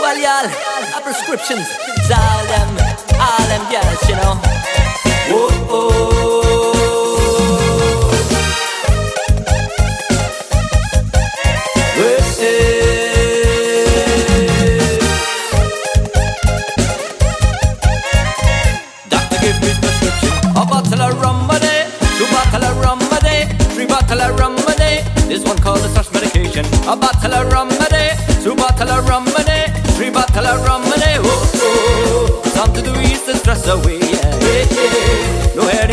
Well, y'all, a prescriptions, all them, all them girls, you know. Whoa, oh. Doctor give me prescription, a bottle of rum a day, two bottle of rum a day, three bottle of rum a day. This one called the thrush medication. A bottle of rum a day, two bottle of rum a day, three bottle of rum a day. Oh, oh, something to the stress away. Yeah. No heading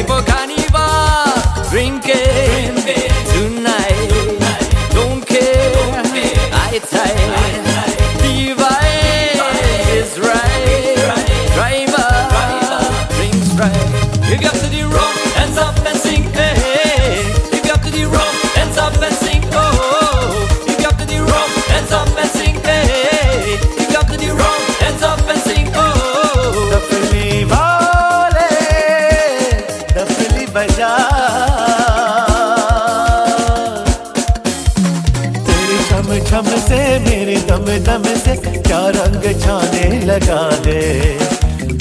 दम दम से क्या रंग छाने लगा दे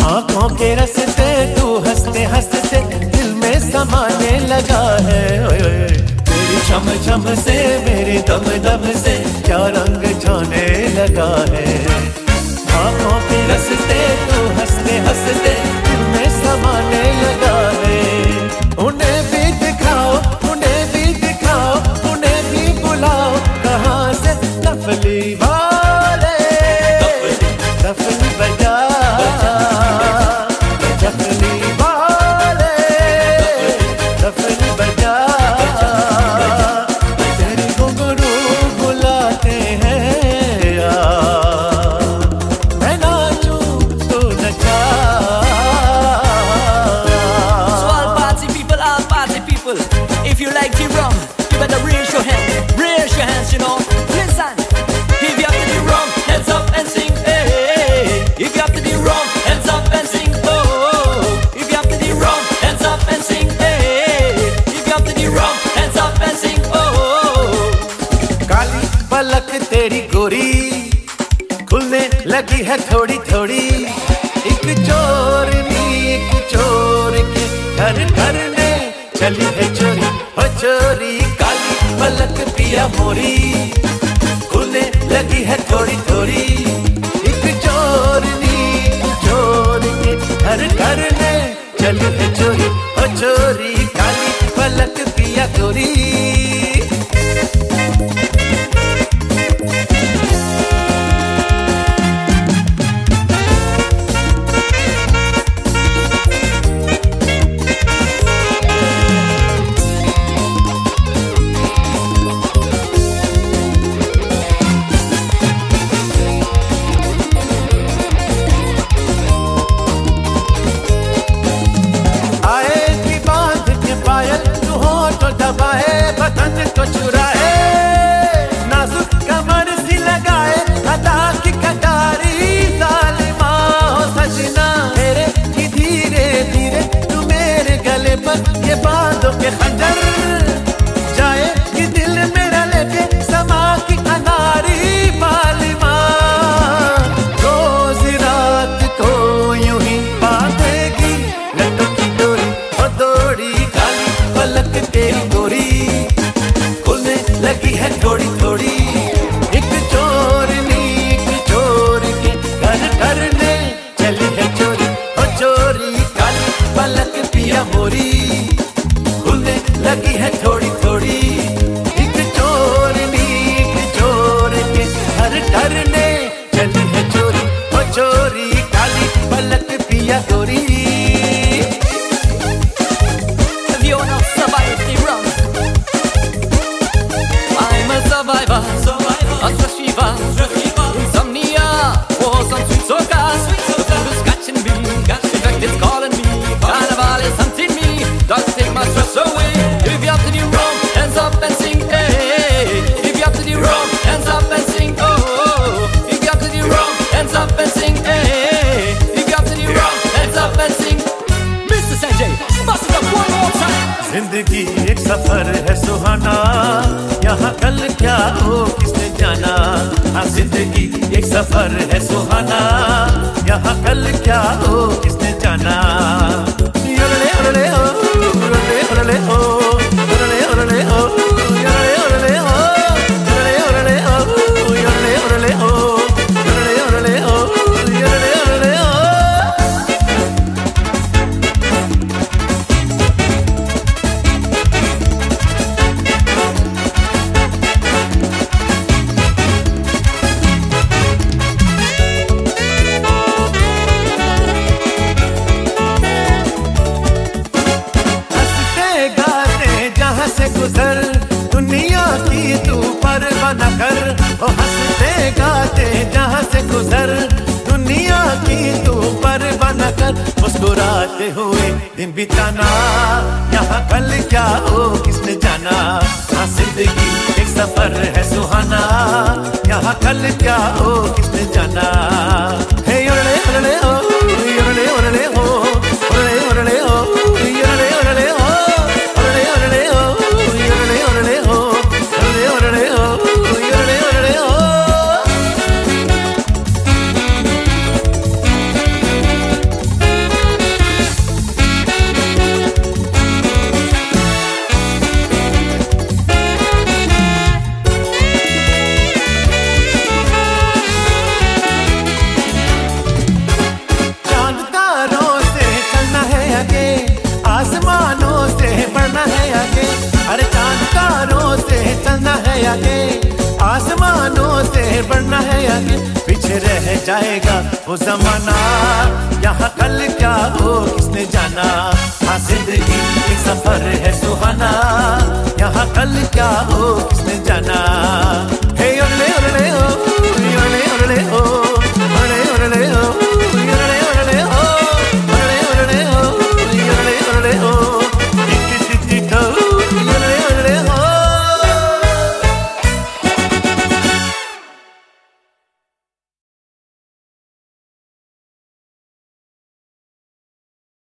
आँखों के रस से तू हँसते हँसते दिल में समाने लगा है। तेरी चम चम से मेरे दम दम से क्या रंग छाने लगा है। आँखों के रस्ते लगी है थोड़ी थोड़ी। एक चोर एक चोर के घर घर में चली है चोरी। हो चोरी, काली पलक पिया मोरी। खुले लगी है थोड़ी थोड़ी। तेरी डोरी खुलने लगी है थोड़ी थोड़ी। एक चोर एक चोर के घर चली है चोरी। चोरी, काली पलक पिया मोरी। खुलने लगी है ज़िंदगी एक सफ़र है सुहाना। यहाँ कल क्या हो किसने जाना? हाँ ज़िंदगी एक सफ़र है सुहाना। यहाँ गाते जहाँ से गुजर। दुनिया की तू परवाना कर। मुस्कुराते हुए दिन बिताना। यहाँ कल क्या हो, किसने जाना? हाँ ज़िंदगी एक सफ़र है सुहाना। बढ़ना है आगे पीछे रह जाएगा वो जमाना? यहाँ कल क्या हो, किसने जाना? हाँ ज़िंदगी एक सफ़र है सुहाना। यहाँ कल क्या हो